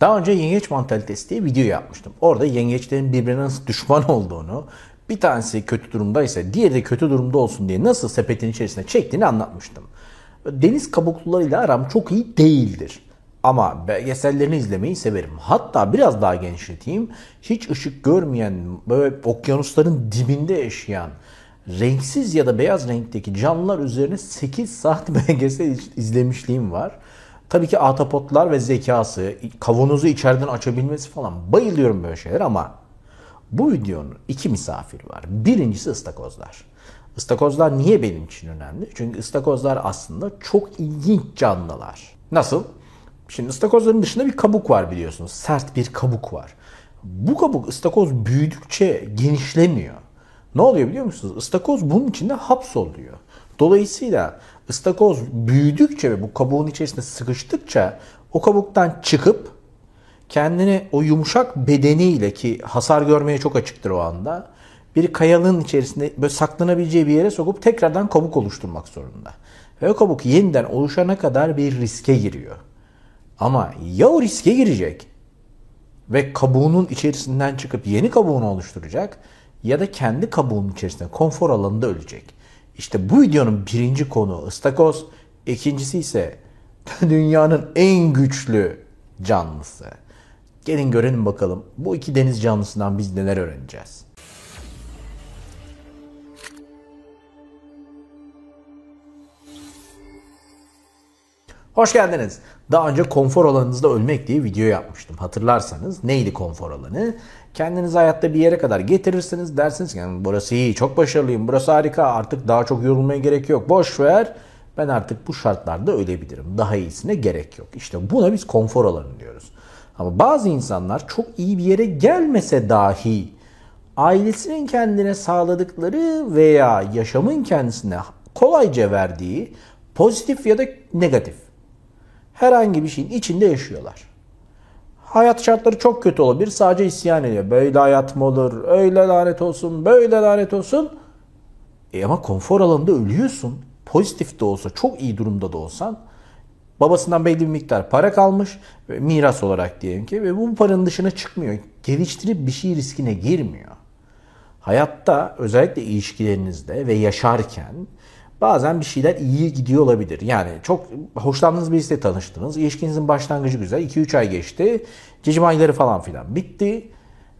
Daha önce yengeç mantalitesi diye video yapmıştım. Orada yengeçlerin birbirine nasıl düşman olduğunu, bir tanesi kötü durumdaysa diğeri de kötü durumda olsun diye nasıl sepetin içerisine çektiğini anlatmıştım. Deniz kabuklularıyla aram çok iyi değildir. Ama belgesellerini izlemeyi severim. Hatta biraz daha genişleteyim. Hiç ışık görmeyen, böyle okyanusların dibinde yaşayan, renksiz ya da beyaz renkteki canlılar üzerine 8 saat belgesel izlemişliğim var. Tabii ki atapotlar ve zekası, kavanozu içeriden açabilmesi falan bayılıyorum böyle şeyler ama bu videonun iki misafiri var. Birincisi ıstakozlar. Istakozlar niye benim için önemli? Çünkü ıstakozlar aslında çok ilginç canlılar. Nasıl? Şimdi ıstakozların dışında bir kabuk var biliyorsunuz. Sert bir kabuk var. Bu kabuk ıstakoz büyüdükçe genişlemiyor. Ne oluyor biliyor musunuz? Istakoz bunun içinde hapsoluyor. Dolayısıyla ıstakoz büyüdükçe ve bu kabuğun içerisinde sıkıştıkça o kabuktan çıkıp kendini o yumuşak bedeniyle ki hasar görmeye çok açıktır o anda bir kayalığın içerisinde böyle saklanabileceği bir yere sokup tekrardan kabuk oluşturmak zorunda. Ve o kabuk yeniden oluşana kadar bir riske giriyor. Ama ya o riske girecek ve kabuğunun içerisinden çıkıp yeni kabuğunu oluşturacak ya da kendi kabuğunun içerisinde konfor alanında ölecek. İşte bu videonun birinci konu ıstakoz, ikincisi ise dünyanın en güçlü canlısı. Gelin görelim bakalım bu iki deniz canlısından biz neler öğreneceğiz. Hoş geldiniz. Daha önce konfor alanınızda ölmek diye video yapmıştım. Hatırlarsanız neydi konfor alanı? Kendinizi hayatta bir yere kadar getirirsiniz. Dersiniz ki yani burası iyi, çok başarılıyım, burası harika, artık daha çok yorulmaya gerek yok. Boş ver. Ben artık bu şartlarda ölebilirim. Daha iyisine gerek yok. İşte buna biz konfor alanı diyoruz. Ama bazı insanlar çok iyi bir yere gelmese dahi ailesinin kendine sağladıkları veya yaşamın kendisine kolayca verdiği pozitif ya da negatif herhangi bir şeyin içinde yaşıyorlar. Hayat şartları çok kötü olabilir. Sadece isyan ediyor. Böyle hayat mı olur? Öyle lanet olsun. Böyle lanet olsun. E ama konfor alanında ölüyorsun. Pozitif de olsa, çok iyi durumda da olsan babasından belli bir miktar para kalmış ve miras olarak diyelim ki ve bu paranın dışına çıkmıyor. Geliştirip bir şey riskine girmiyor. Hayatta özellikle ilişkilerinizde ve yaşarken bazen bir şeyler iyi gidiyor olabilir. Yani çok hoşlandığınız birisiyle tanıştınız. İlişkinizin başlangıcı güzel. 2-3 ay geçti. Cicim ayları falan filan bitti.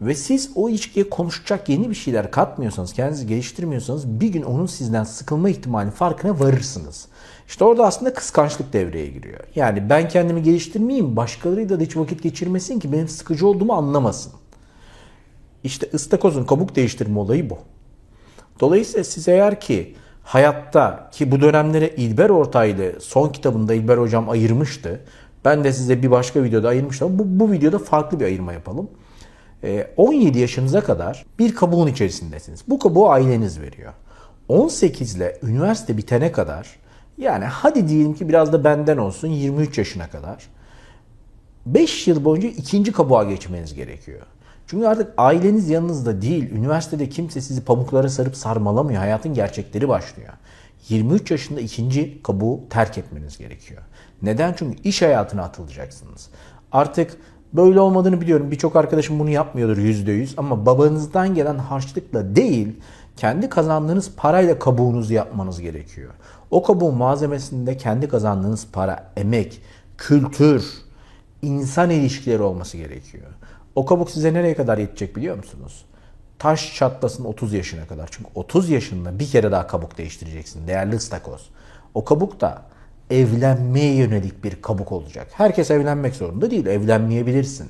Ve siz o ilişkiye konuşacak yeni bir şeyler katmıyorsanız, kendinizi geliştirmiyorsanız bir gün onun sizden sıkılma ihtimali farkına varırsınız. İşte orada aslında kıskançlık devreye giriyor. Yani ben kendimi geliştirmeyeyim, başkalarıyla da hiç vakit geçirmesin ki benim sıkıcı olduğumu anlamasın. İşte ıstakozun kabuk değiştirme olayı bu. Dolayısıyla siz eğer ki hayatta ki bu dönemlere İlber Ortaylı son kitabında İlber Hocam ayırmıştı. Ben de size bir başka videoda ayırmıştım. Bu, bu videoda farklı bir ayırma yapalım. 17 ee, yaşınıza kadar bir kabuğun içerisindesiniz. Bu kabuğu aileniz veriyor. 18 ile üniversite bitene kadar yani hadi diyelim ki biraz da benden olsun 23 yaşına kadar 5 yıl boyunca ikinci kabuğa geçmeniz gerekiyor. Çünkü artık aileniz yanınızda değil. Üniversitede kimse sizi pamuklara sarıp sarmalamıyor. Hayatın gerçekleri başlıyor. 23 yaşında ikinci kabuğu terk etmeniz gerekiyor. Neden? Çünkü iş hayatına atılacaksınız. Artık böyle olmadığını biliyorum. Birçok arkadaşım bunu yapmıyordur %100 ama babanızdan gelen harçlıkla değil, kendi kazandığınız parayla kabuğunuzu yapmanız gerekiyor. O kabuğun malzemesinde kendi kazandığınız para, emek, kültür, insan ilişkileri olması gerekiyor. O kabuk size nereye kadar yetecek biliyor musunuz? Taş çatlasın 30 yaşına kadar. Çünkü 30 yaşında bir kere daha kabuk değiştireceksin. Değerli ıstakoz. O kabuk da evlenmeye yönelik bir kabuk olacak. Herkes evlenmek zorunda değil. Evlenmeyebilirsin.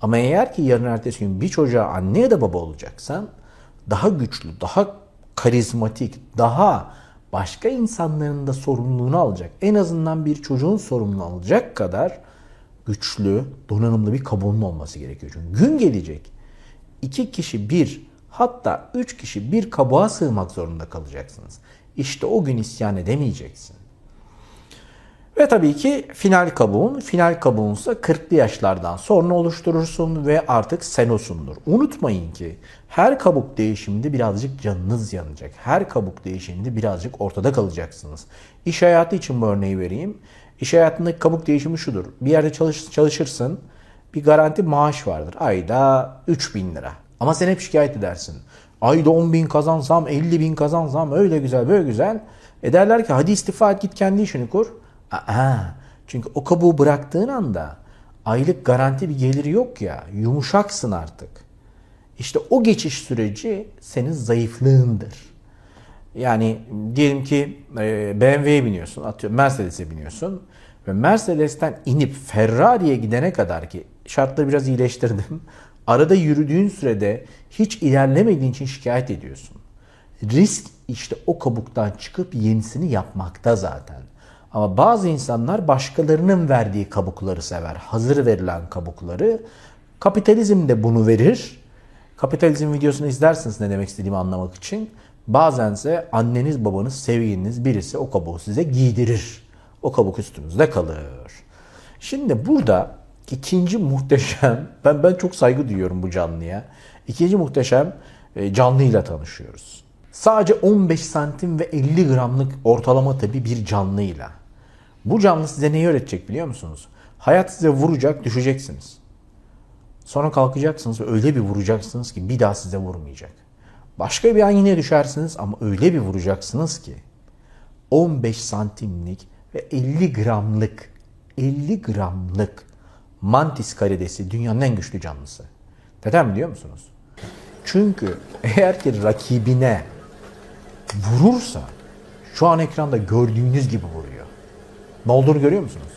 Ama eğer ki yarın ertesi gün bir çocuğa anne ya da baba olacaksan daha güçlü, daha karizmatik, daha başka insanların da sorumluluğunu alacak. En azından bir çocuğun sorumluluğunu alacak kadar güçlü, donanımlı bir kabuğunun olması gerekiyor. Çünkü gün gelecek iki kişi bir hatta üç kişi bir kabuğa sığmak zorunda kalacaksınız. İşte o gün isyan edemeyeceksin. Ve tabii ki final kabuğun, final kabuğunsa 40'lı yaşlardan sonra oluşturursun ve artık senosundur. Unutmayın ki her kabuk değişiminde birazcık canınız yanacak. Her kabuk değişiminde birazcık ortada kalacaksınız. İş hayatı için bu örneği vereyim. İş hayatındaki kabuk değişimi şudur. Bir yerde çalış, çalışırsın, bir garanti maaş vardır. Ayda 3000 lira. Ama sen hep şikayet edersin. Ayda 10 bin kazansam, 50 bin kazansam öyle güzel böyle güzel. E derler ki hadi istifa et git kendi işini kur. Aa, çünkü o kabuğu bıraktığın anda aylık garanti bir geliri yok ya yumuşaksın artık. İşte o geçiş süreci senin zayıflığındır. Yani diyelim ki e, BMW'ye biniyorsun, atıyorum Mercedes'e biniyorsun ve Mercedes'ten inip Ferrari'ye gidene kadar ki şartları biraz iyileştirdim. Arada yürüdüğün sürede hiç ilerlemediğin için şikayet ediyorsun. Risk işte o kabuktan çıkıp yenisini yapmakta zaten. Ama bazı insanlar başkalarının verdiği kabukları sever. Hazır verilen kabukları. Kapitalizm de bunu verir. Kapitalizm videosunu izlersiniz ne demek istediğimi anlamak için. Bazense anneniz, babanız, sevgiliniz birisi o kabuğu size giydirir. O kabuk üstünüzde kalır. Şimdi burada ikinci muhteşem, ben ben çok saygı duyuyorum bu canlıya. İkinci muhteşem e, canlıyla tanışıyoruz. Sadece 15 santim ve 50 gramlık ortalama tabi bir canlıyla. Bu canlı size neyi öğretecek biliyor musunuz? Hayat size vuracak, düşeceksiniz. Sonra kalkacaksınız ve öyle bir vuracaksınız ki bir daha size vurmayacak. Başka bir an yine düşersiniz ama öyle bir vuracaksınız ki 15 santimlik ve 50 gramlık 50 gramlık mantis karidesi dünyanın en güçlü canlısı. Neden biliyor musunuz? Çünkü eğer ki rakibine vurursa şu an ekranda gördüğünüz gibi vuruyor. Ne olduğunu görüyor musunuz?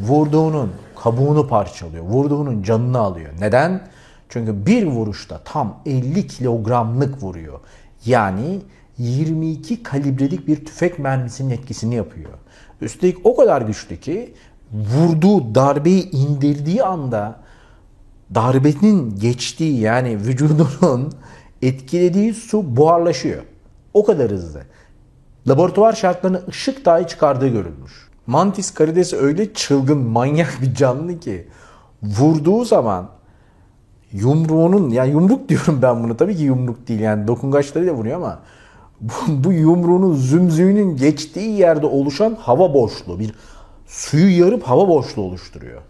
Vurduğunun kabuğunu parçalıyor. Vurduğunun canını alıyor. Neden? Çünkü bir vuruşta tam 50 kilogramlık vuruyor. Yani 22 kalibrelik bir tüfek mermisinin etkisini yapıyor. Üstelik o kadar güçlü ki vurduğu darbeyi indirdiği anda darbenin geçtiği yani vücudunun etkilediği su buharlaşıyor. O kadar hızlı. Laboratuvar şartlarına ışık dahi çıkardığı görülmüş. Mantis karidesi öyle çılgın, manyak bir canlı ki vurduğu zaman yumruğunun yani yumruk diyorum ben bunu tabii ki yumruk değil yani dokungaçlarıyla vuruyor ama bu, bu yumruğunun zümzüğünün geçtiği yerde oluşan hava boşluğu bir suyu yarıp hava boşluğu oluşturuyor.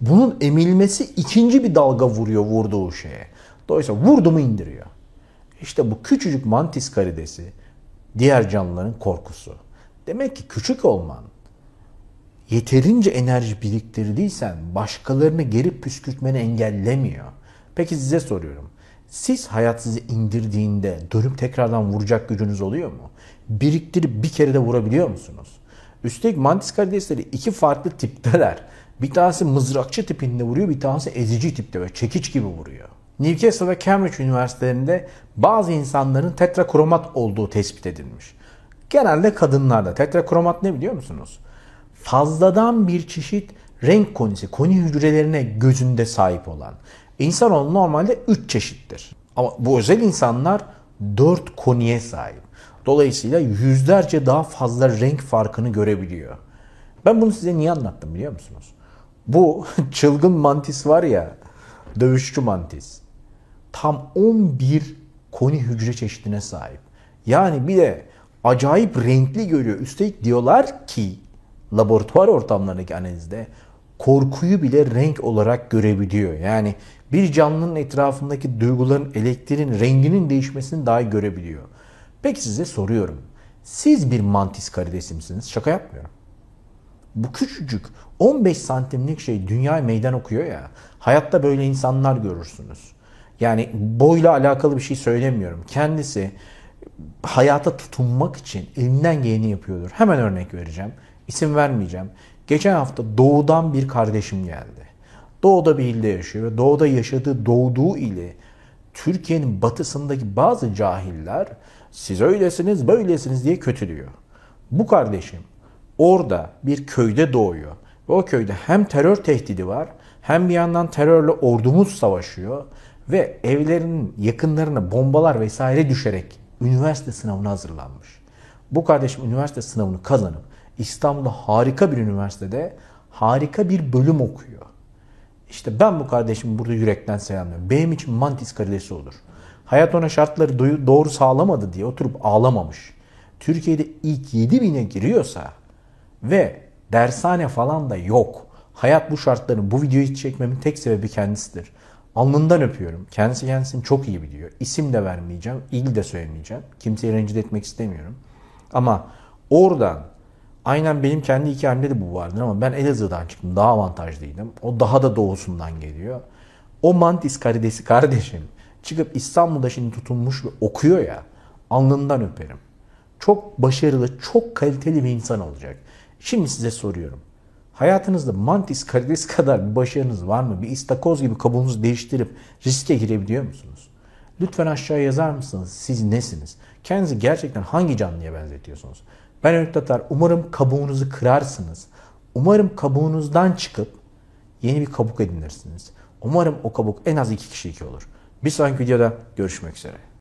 Bunun emilmesi ikinci bir dalga vuruyor vurduğu şeye. Dolayısıyla vurdu mu indiriyor. İşte bu küçücük mantis karidesi diğer canlıların korkusu. Demek ki küçük olman yeterince enerji biriktirdiysen başkalarını geri püskürtmeni engellemiyor. Peki size soruyorum. Siz hayat sizi indirdiğinde dönüp tekrardan vuracak gücünüz oluyor mu? Biriktirip bir kere de vurabiliyor musunuz? Üstelik mantis karidesleri iki farklı tipteler. Bir tanesi mızrakçı tipinde vuruyor, bir tanesi ezici tipte ve çekiç gibi vuruyor. Newcastle ve Cambridge üniversitelerinde bazı insanların tetrakromat olduğu tespit edilmiş. Genelde kadınlarda. Tetrakromat ne biliyor musunuz? Fazladan bir çeşit renk konisi, koni hücrelerine gözünde sahip olan. İnsanoğlu normalde 3 çeşittir. Ama bu özel insanlar 4 koniye sahip. Dolayısıyla yüzlerce daha fazla renk farkını görebiliyor. Ben bunu size niye anlattım biliyor musunuz? Bu çılgın mantis var ya, dövüşçü mantis. Tam 11 koni hücre çeşidine sahip. Yani bir de acayip renkli görüyor. Üstelik diyorlar ki laboratuvar ortamlarındaki analizde korkuyu bile renk olarak görebiliyor. Yani bir canlının etrafındaki duyguların, elektriğin renginin değişmesini dahi görebiliyor. Peki size soruyorum. Siz bir mantis karidesi misiniz? Şaka yapmıyorum. Bu küçücük 15 santimlik şey dünyaya meydan okuyor ya. Hayatta böyle insanlar görürsünüz. Yani boyla alakalı bir şey söylemiyorum. Kendisi hayata tutunmak için elinden geleni yapıyordur. Hemen örnek vereceğim. İsim vermeyeceğim. Geçen hafta doğudan bir kardeşim geldi. Doğuda bir ilde yaşıyor ve doğuda yaşadığı doğduğu ili Türkiye'nin batısındaki bazı cahiller siz öylesiniz böylesiniz diye kötülüyor. Bu kardeşim orada bir köyde doğuyor. Ve o köyde hem terör tehdidi var hem bir yandan terörle ordumuz savaşıyor ve evlerinin yakınlarına bombalar vesaire düşerek üniversite sınavına hazırlanmış. Bu kardeşim üniversite sınavını kazanıp İstanbul'da harika bir üniversitede harika bir bölüm okuyor. İşte ben bu kardeşimi burada yürekten selamlıyorum. Benim için mantis karidesi olur. Hayat ona şartları doğru sağlamadı diye oturup ağlamamış. Türkiye'de ilk 7 bine giriyorsa ve dershane falan da yok. Hayat bu şartların bu videoyu çekmemin tek sebebi kendisidir. Alnından öpüyorum. Kendisi kendisini çok iyi biliyor. İsim de vermeyeceğim, il de söylemeyeceğim. Kimseyi rencide etmek istemiyorum. Ama oradan aynen benim kendi hikayemde de bu vardır ama ben Elazığ'dan çıktım. Daha avantajlıydım. O daha da doğusundan geliyor. O mantis karidesi kardeşim çıkıp İstanbul'da şimdi tutulmuş ve okuyor ya alnından öperim. Çok başarılı, çok kaliteli bir insan olacak. Şimdi size soruyorum. Hayatınızda mantis karides kadar bir başarınız var mı? Bir istakoz gibi kabuğunuzu değiştirip riske girebiliyor musunuz? Lütfen aşağıya yazar mısınız? Siz nesiniz? Kendinizi gerçekten hangi canlıya benzetiyorsunuz? Ben Öykü Tatar. Umarım kabuğunuzu kırarsınız. Umarım kabuğunuzdan çıkıp yeni bir kabuk edinirsiniz. Umarım o kabuk en az iki kişi iki olur. Bir sonraki videoda görüşmek üzere.